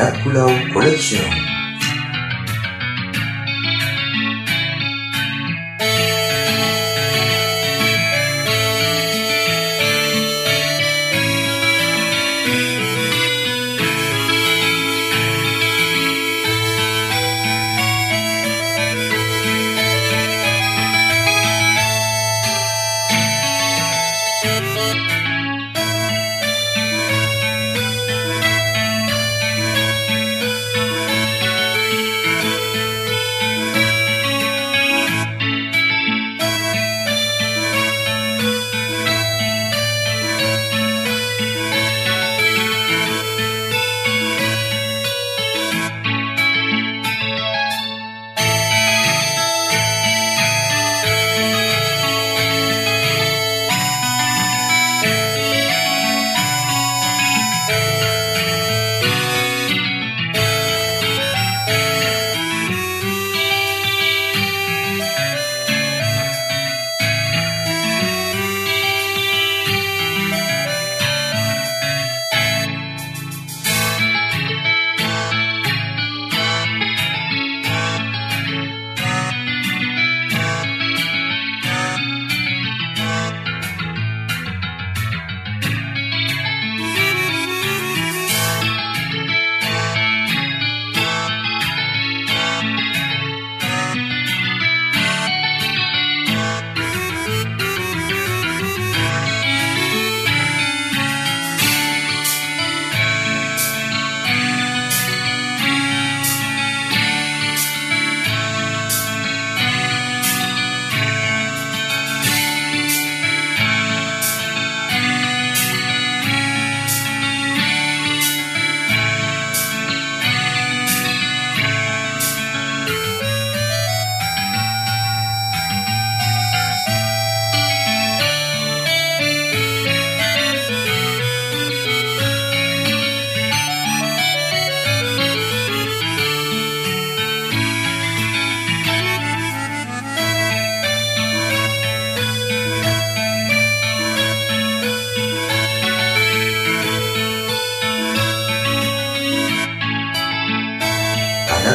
Anat Coulon Collection.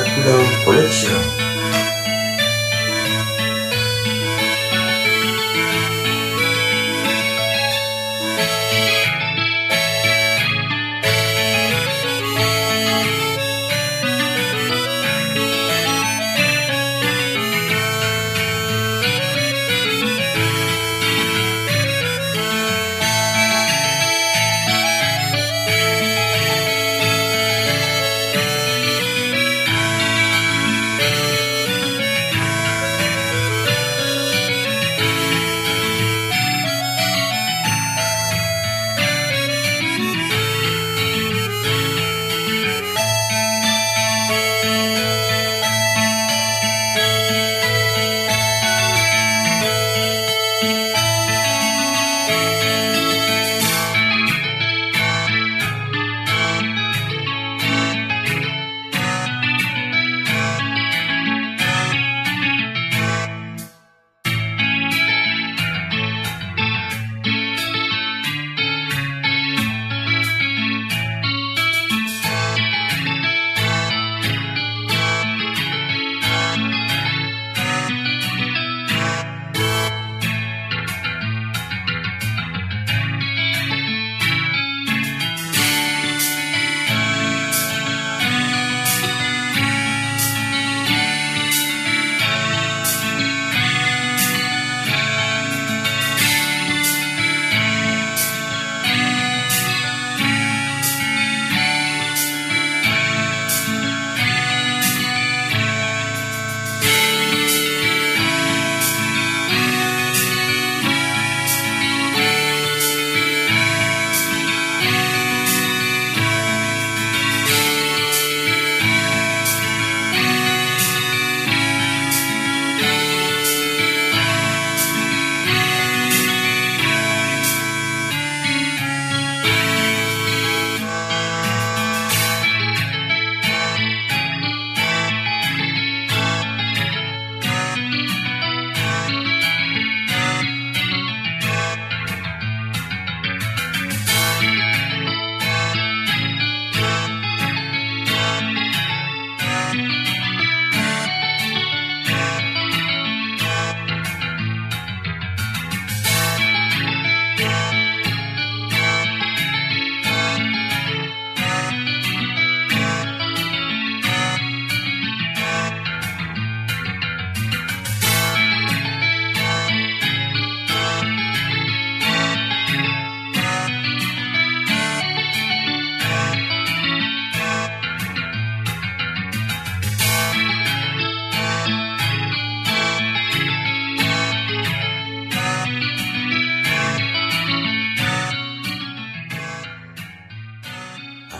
그냥 그냥 보냈지요.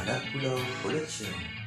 Anak Pulau Collection.